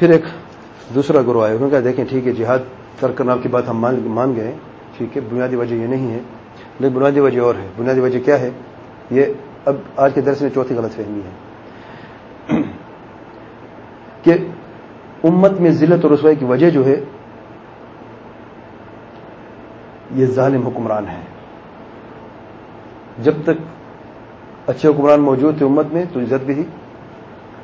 پھر ایک دوسرا گروہ آئے، انہوں نے کہا، دیکھیں، ٹھیک ہے، جہاد کر کرنا کی بات ہم مان گئے، ٹھیک ہے، بنیادی وجہ یہ نہیں ہے، لیکن بنیادی وجہ اور ہے۔ بنیادی وجہ کیا ہے؟ یہ اب آج کے درس میں چوتھی غلط فہمی ہے کہ امت میں ذلت اور رسوائی کی وجہ جو ہے، یہ ظالم حکمران ہے جب تک اچھے حکمران موجود تھے امت میں، تو عزت بھی تھی،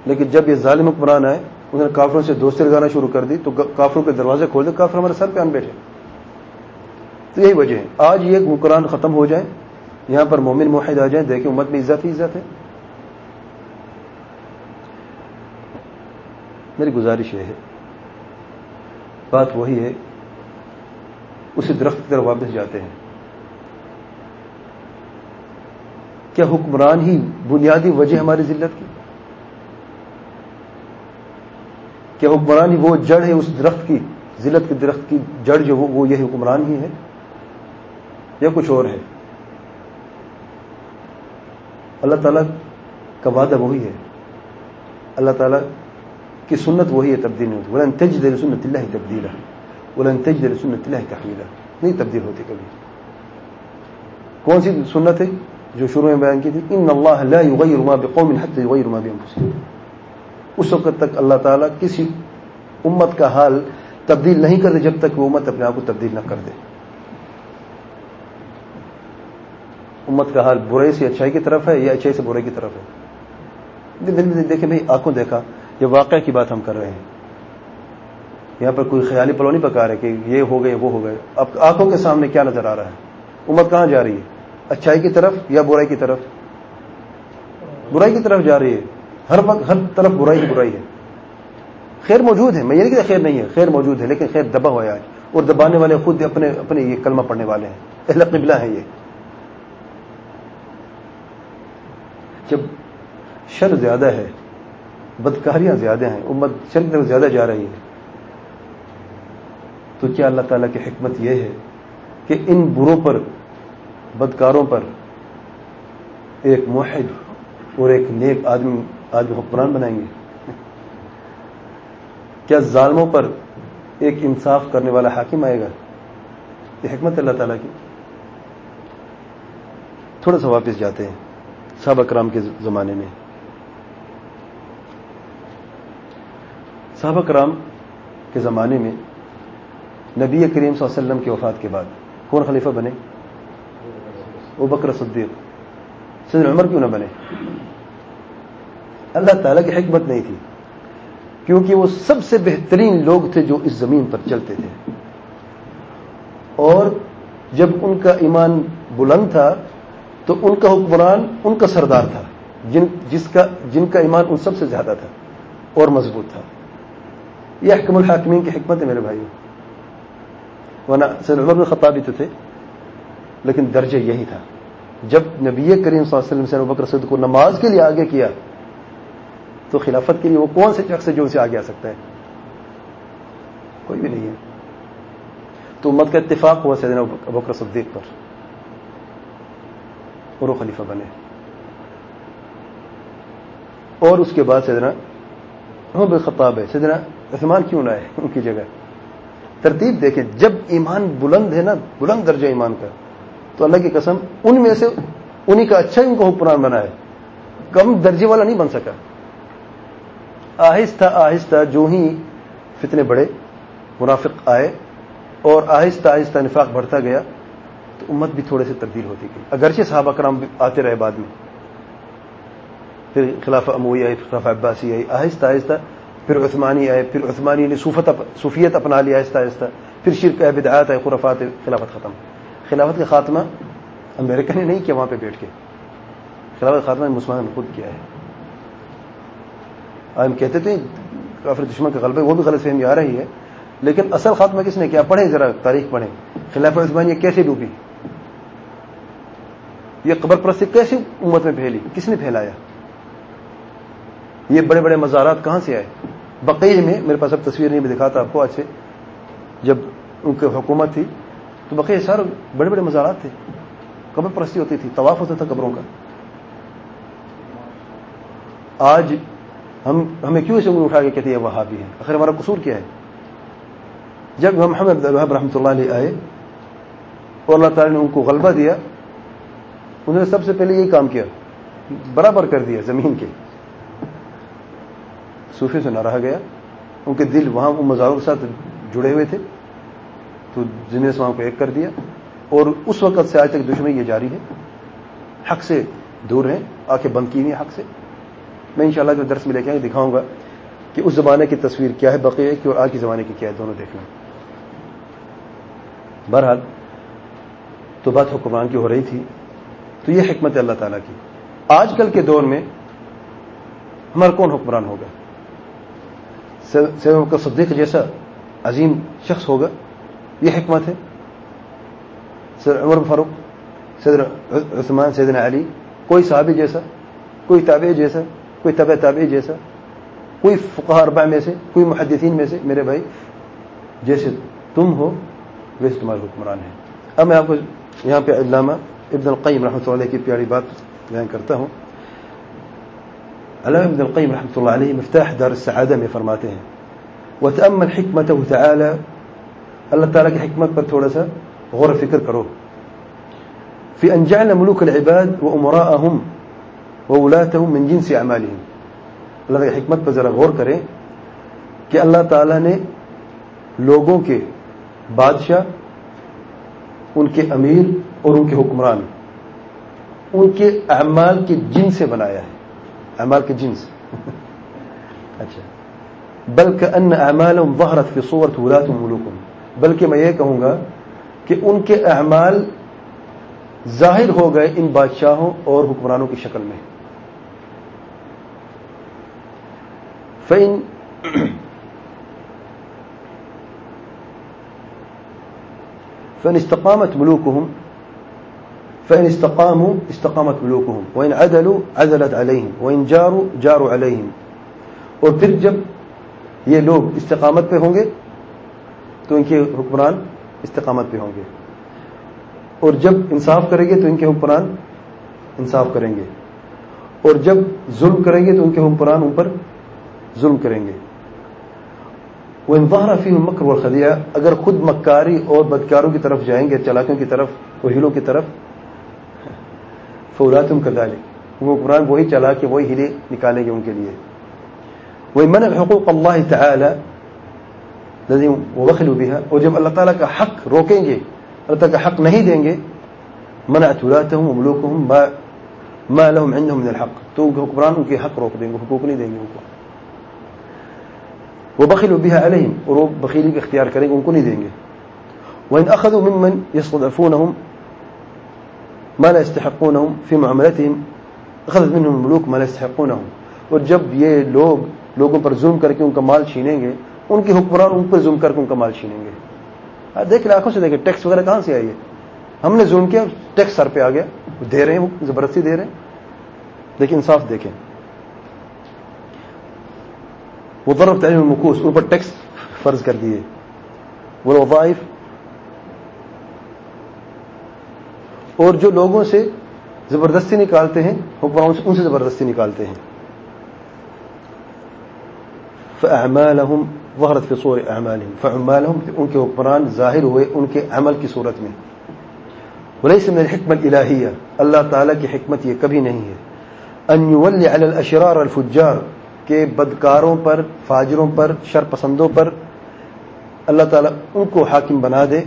لیکن جب یہ ظالم حکمران آئے انہوں نے کافروں سے دوستی لگانا شروع کر دی تو کافروں کے دروازے کھول دے، کافر ہمارے سر پہ آن بیٹھے۔ تو یہی وجہ ہے۔ آج یہ حکمران ختم ہو جائے یہاں پر مومن معاہد آ جائیں، دیکھیں امت میں عزت ہی عزت ہے۔ میری گزارش یہ ہے، بات وہی ہے، اسی درخت کی طرف واپس جاتے ہیں۔ کیا حکمران ہی بنیادی وجہ ہماری ذلت کی؟ کیا حکمران ہی وہ جڑ ہے اس درخت کی، ذلت کے درخت کی جڑ جو وہ یہ حکمران ہی ہے یا کچھ اور ہے اللہ تعالیٰ کا وعدہ وہی ہے۔ اللہ تعالیٰ کی سنت وہی ہے تبدیل نہیں ہوتی۔ بولن تج دل سنت اللہ تبدیل ہے بولن تج دل سنت اللہ تحویل نہیں تبدیل ہوتی کبھی۔ کون سی سنت ہے جو شروع میں بیان کی تھی؟ ان اللہ لا یغیر ما بقوم حتى یغیر ما بانفسهم اس وقت تک اللہ تعالیٰ کسی امت کا حال تبدیل نہیں کرتے جب تک وہ امت اپنے آپ کو تبدیل نہ کر دے۔ امت کا حال برے سے اچھائی کی طرف ہے یا اچھائی سے برے کی طرف ہے؟ دن میں دیکھیں بھائی آنکھوں دیکھا، یہ واقعہ کی بات ہم کر رہے ہیں۔ یہاں پر کوئی خیالی پلو نہیں پکا رہے کہ یہ ہو گئے، وہ ہو گئے۔ اب آنکھوں کے سامنے کیا نظر آ رہا ہے؟ امت کہاں جا رہی ہے؟ اچھائی کی طرف یا برائی کی طرف؟ برائی کی طرف جا رہی ہے۔ ہر وقت ہر طرف برائی ہی برائی ہے۔ خیر موجود ہے، میں یہ نہیں کہ خیر نہیں ہے، خیر موجود ہے، لیکن خیر دبا ہوا ہے۔ اور دبانے والے خود اپنے اپنے یہ کلمہ پڑھنے والے ہیں۔ اہل قبلہ ہے یہ۔ جب شر زیادہ ہے، بدکاریاں زیادہ ہیں، امت شر کی طرف زیادہ جا رہی ہے، تو کیا اللہ تعالیٰ کی حکمت یہ ہے کہ ان بروں پر، بدکاروں پر ایک معاہد اور ایک نیک آدمی آدمی حکمران بنائیں گے۔ کیا ظالموں پر ایک انصاف کرنے والا حاکم آئے گا؟ یہ حکمت اللہ تعالیٰ کی۔ تھوڑا سا واپس جاتے ہیں صحابہ کرام کے زمانے میں۔ صحابہ کرام کے زمانے میں نبی کریم صلی اللہ علیہ وسلم کی وفات کے بعد کون خلیفہ بنے؟ وہ بکر صدیق۔ سید عمر کیوں نہ بنے؟ اللہ تعالیٰ کی حکمت نہیں تھی، کیونکہ وہ سب سے بہترین لوگ تھے جو اس زمین پر چلتے تھے۔ اور جب ان کا ایمان بلند تھا، تو ان کا حکمران، ان کا سردار تھا، جن، جس کا، جن کا ایمان ان سب سے زیادہ تھا اور مضبوط تھا۔ یہ حکم الحاکمین کی حکمت ہے میرے بھائی ورنہ سید عمر خطابی تو تھے، لیکن درجہ یہی تھا۔ جب نبی کریم صلی اللہ علیہ وسلم سے بکر صد کو نماز کے لیے آگے کیا تو خلافت کے لیے وہ کون سے شخص ہے جو اسے آگے آ سکتا ہے؟ کوئی بھی نہیں ہے۔ تو امت کا اتفاق ہوا سیدنا بکر صدیق پر۔ اور وہ خلیفہ بنے۔ اور اس کے بعد سیدنا عمر خطاب ہے۔ سیدنا عثمان کیوں نہ ہے ان کی جگہ۔ ترتیب دیکھیں، جب ایمان بلند ہے نا، بلند درجہ ایمان کا، تو اللہ کی قسم ان میں سے انہی کا اچھا ان کو حکمران بنا ہے کم درجے والا نہیں بن سکا۔ آہستہ آہستہ جو ہی فتنے بڑے منافق آئے اور آہستہ آہستہ نفاق بڑھتا گیا، تو امت بھی تھوڑے سے تبدیل ہوتی گئی۔ اگرچہ صحابہ کرام آتے رہے بعد میں۔ پھر خلاف اموئی آئی خلاف عباسی آئی، آہستہ آہستہ پھر عثمانی آئے، پھر عثمانی نے صوفت صوفیت اپنا لیا آہستہ آہستہ۔ پھر شرک بدعات آئے خرفات خلافت ختم۔ خلافت کا خاتمہ امریکہ نے نہیں کیا، وہاں پہ بیٹھ کے۔ خلافت خاتمہ مسلمان نے خود کیا ہے۔ ہم کہتے تھے، کافر دشمن کا غلبہ وہ بھی غلط فہمی آ رہی ہے۔ لیکن اصل خاتمہ کس نے کیا؟ پڑھیں ذرا، تاریخ پڑھیں۔ خلاف عثمانیہ کیسے ڈوبی؟ یہ قبر پرستی کیسے امت میں پھیلی؟ کس نے پھیلایا؟ یہ بڑے بڑے مزارات کہاں سے آئے؟ بقیر میں، میرے پاس اب تصویر نہیں بھی دکھاتا آپ کو آج سے۔ جب ان کی حکومت تھی، تو بقیر سر بڑے بڑے مزارات تھے۔ قبر پرستی ہوتی تھی، طواف ہوتا تھا قبروں کا۔ آج ہم ہمیں کیوں اسے اٹھا کے کہتے ہیں وہاں بھی ہیں؟ آخر ہمارا قصور کیا ہے؟ جب محمد الحب رحمۃ اللہ علیہ آئے اور اللہ تعالیٰ نے ان کو غلبہ دیا، انہوں نے سب سے پہلے یہی کام کیا، برابر کر دیا زمین کے۔ صوفی سے نہ رہا گیا، ان کے دل وہاں وہ مزاروں کے ساتھ جڑے ہوئے تھے، تو جن اسلام کو ایک کر دیا۔ اور اس وقت سے آج تک دشمنی یہ جاری ہے، حق سے دور ہیں آنکھیں بند کی ہوئی حق سے۔ میں انشاءاللہ جو درس میں لے کے دکھاؤں گا کہ اس زمانے کی تصویر کیا ہے، بقیہ کی اور آج کے زمانے کی کیا ہے، دونوں دیکھنا بہرحال، تو بات حکمران کی ہو رہی تھی، تو یہ حکمت ہے اللہ تعالیٰ کی۔ آج کل کے دور میں ہمارا کون حکمران ہوگا؟ سید کا صدیق جیسا عظیم شخص ہوگا، یہ حکمت ہے۔ سر عمر فاروق، سید عثمان، سیدنا علی، کوئی صحابی جیسا، کوئی تابع جیسا کوئی طبع تابع جیسا، کوئی فقہ اربع میں سے، کوئی محدثین میں سے، میرے بھائی، جیسے تم ہو، ویسے تمہارے حکمران ہیں۔ اب میں آپ کو یہاں پہ علامہ ابن القیم رحمۃ اللہ کی پیاری بات بیان کرتا ہوں۔ علامہ ابن القیم رحمۃ اللہ علیہ مفتاح دار السعادہ میں فرماتے ہیں، وتأمل حکمته تعالی اللہ تعالیٰ کی حکمت پر تھوڑا سا غور و فکر کرو۔ في أن جعل ملوك العباد وأمراءهم وولاتهم من جنس أعمالهم۔ اللہ کی حکمت پر ذرا غور کریں کہ اللہ تعالیٰ نے لوگوں کے بادشاہ، ان کے امیر اور ان کے حکمران، ان کے اعمال کے جن سے بنایا ہے۔ اعمال کے جن سے اچھا۔ بلکہ ان اعمال ظہرت فی صورت ولات ملوکم بلکہ میں یہ کہوں گا کہ ان کے اعمال ظاہر ہو گئے ان بادشاہوں اور حکمرانوں کی شکل میں۔ فإن فإن استقامت ملوكهم، فإن استقاموا، استقامت ملوكهم. وإن عدلوا، عدلت عليهم. وإن جاروا جاروا عليهم. اور پھر جب یہ لوگ استقامت پہ ہوں گے، تو ان کے حکمران استقامت پہ ہوں گے۔ اور جب انصاف کریں گے، تو ان کے حکمران انصاف کریں گے۔ اور جب ظلم کریں گے، تو ان کے حکمران ان پر ظلم کریں گے۔ وہ انفہار فی مکر و خدیہ اگر خود مکاری اور بدکاروں کی طرف جائیں گے چلاکیوں کی طرف، وہیلوں کی طرف فورات کا ڈالے وہ قرآن وہی چلا کے وہی ہلے نکالیں گے ان کے لیے۔ وہی من حقوق اللہ تعالی وہ وخل بھی ہے اور جب اللہ تعالیٰ کا حق روکیں گے، اللہ تعالیٰ کا حق نہیں دیں گے منع ہوں ملوک ہوں ما لهم عندهم من الحق۔ تو حکمران ان کے حق روک دیں گے، حقوق نہیں دیں گے ان کو۔ وہ بخیل و علیہم اور وہ بخیلی کا اختیار کریں گے، ان کو نہیں دیں گے. وإن أخذوا ممن يستضعفونهم ما لا يستحقونهم في معاملتهم، أخذت منهم الملوك ما لا يستحقونهم. اور جب یہ لوگ لوگوں پر ظلم کر کے ان کا مال چھینیں گے، ان کے حکمران ان پر ظلم کر کے ان کا مال چھینیں گے. دیکھ آنکھوں سے دیکھیں، ٹیکس وغیرہ کہاں سے آئی ہے؟ ہم نے ظلم کیا، ٹیکس سر پہ آ گیا، دے رہے ہیں، وہ زبردستی دے رہے ہیں. لیکن انصاف دیکھیں۔ وہ ضرب تعلیم المکوس ان پر ٹیکس فرض کر دیے۔ وہ وظائف اور جو لوگوں سے زبردستی نکالتے ہیں حکمران سے ان سے زبردستی نکالتے ہیں۔ فأعمالهم، ظهرت في صور أعمالهم۔ فأعمالهم ان کے حکمران ظاہر ہوئے ان کے عمل کی صورت میں۔ وليس من الحكمة الإلهية۔ اللہ تعالیٰ کی حکمت یہ کبھی نہیں ہے۔ ان يولي على الأشرار الفجار۔ کہ بدکاروں پر، فاجروں پر شر پسندوں پر اللہ تعالیٰ ان کو حاکم بنا دے۔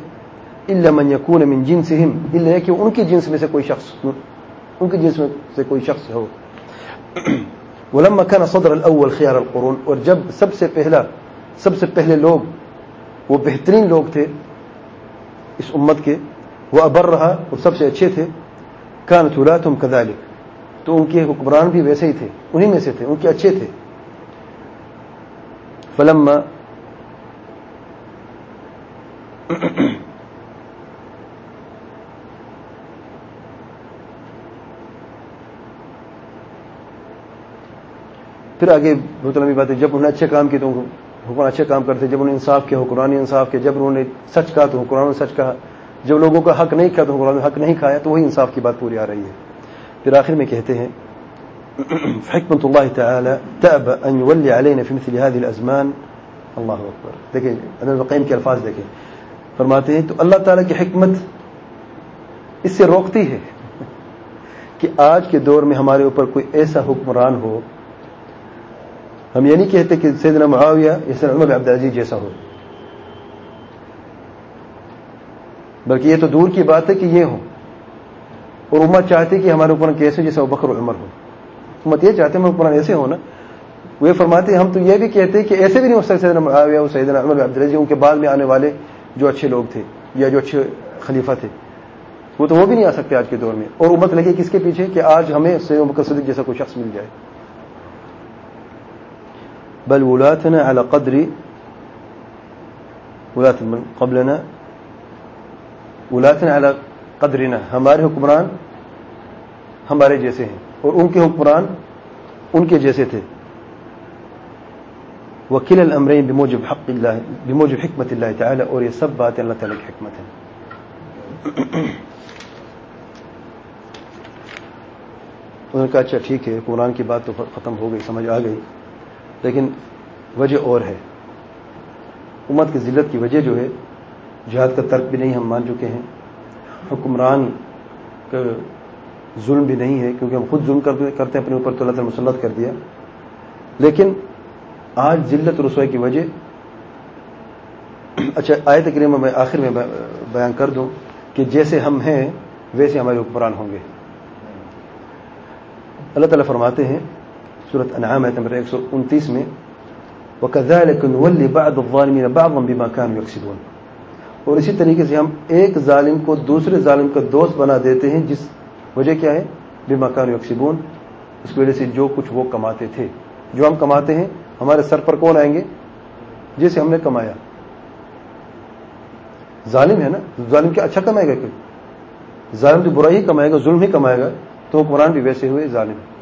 اللہ من یقون من جنسہم اللہ کہ ان کی جنس میں سے کوئی شخص، ان کی جنس میں سے کوئی شخص ہو۔ ولما كان صدر الاول خيار القرون، اور جب سب سے پہلا، سب سے پہلے لوگ، وہ بہترین لوگ تھے اس امت کے، وہ ابر رہا اور سب سے اچھے تھے کان ثلاتهم كذلك۔ تو ان کے حکمران بھی ویسے ہی تھے، انہی میں سے تھے، ان کے اچھے تھے۔ فلما پھر آگے بہت لمبی بات ہے جب انہوں نے اچھے کام کیے تو حکمران اچھے کام کرتے، جب انہوں نے انصاف کیا، حکمرانی انصاف کیا، جب انہوں نے سچ کہا تو حکمران نے سچ کہا، جب لوگوں کا حق نہیں کیا تو حکمران نے حق نہیں کھایا تو وہی انصاف کی بات پوری آ رہی ہے۔ پھر آخر میں کہتے ہیں حكمة الله تعالى تأبى أن يولي علينا في مثل هذه الأزمان. الله أكبر. دیکھیں ابن القیم کے الفاظ دیکھیں فرماتے ہیں تو اللہ تعالیٰ کی حکمت اس سے روکتی ہے کہ آج کے دور میں ہمارے اوپر کوئی ایسا حکمران ہو، ہم یہ نہیں کہتے کہ سیدنا معاویہ یا سیدنا عمر عبدالعزیز جیسا ہو۔ بلکہ یہ تو دور کی بات ہے کہ یہ ہو اور امت چاہتی کہ ہمارے اوپر کیسے جیسا بکر عمر ہو امت یہ چاہتے ہیں ہمارے اوپر ایسے ہو نا، وہ فرماتے ہیں، ہم تو یہ بھی کہتے ہیں کہ ایسے بھی نہیں ہو سکتے، سیدنا معاویہ سیدنا عمر عبدالعزیز ان کے بعد میں آنے والے جو اچھے لوگ تھے یا جو اچھے خلیفہ تھے، وہ تو وہ بھی نہیں آ سکتے آج کے دور میں۔ اور امت لگے کس کے پیچھے کہ آج ہمیں سید بکر صدیق جیسا کوئی شخص مل جائے۔ بل ولاتنا على قدر، ولات من قبلنا، ولاتنا على قدرنا، ہمارے حکمران ہمارے جیسے ہیں۔ اور ان کے حکمران ان کے جیسے تھے۔ وکیل الامرین بموجب حق اللہ بموجب حکمت اللہ تعالی اور یہ سب باتیں اللہ تعالی کی حکمت ہیں۔ انہوں نے کہا اچھا ٹھیک ہے قرآن کی بات تو ختم ہو گئی، سمجھ آ گئی۔ لیکن وجہ اور ہے۔ امت کی ذلت کی وجہ جو ہے، جہاد کا ترک بھی نہیں، ہم مان چکے ہیں۔ حکمران ظلم بھی نہیں ہے کیونکہ ہم خود ظلم کرتے ہیں، اپنے اوپر تو اللہ تعالی مسلط کر دیا۔ لیکن آج ذلت رسوئی کی وجہ اچھا آئے تقریباً میں آخر میں بیان کر دوں کہ جیسے ہم ہیں، ویسے ہمارے حکمران ہوں گے۔ اللہ تعالیٰ فرماتے ہیں صورت انعام ہے نمبر ایک سو انتیس میں، وَكَذَلِكَ نُوَلِّ بَعْضُ الظَّالِمِينَ بَعْضًا بِمَا كَانُوا يَكْسِبُونَ۔ اور اسی طریقے سے ہم ایک ظالم کو دوسرے ظالم کا دوست بنا دیتے ہیں، جس وجہ کیا ہے؟ بے مکان يكسبون۔ اس کی وجہ سے جو کچھ وہ کماتے تھے۔ جو ہم کماتے ہیں، ہمارے سر پر کون آئیں گے؟ جسے ہم نے کمایا۔ ظالم ہے نا؟ ظالم کیا اچھا کمائے گا کوئی؟ ظالم تو برا ہی کمائے گا، ظلم ہی کمائے گا۔ تو حکمران بھی ویسے ہوئے ظالم۔ ہے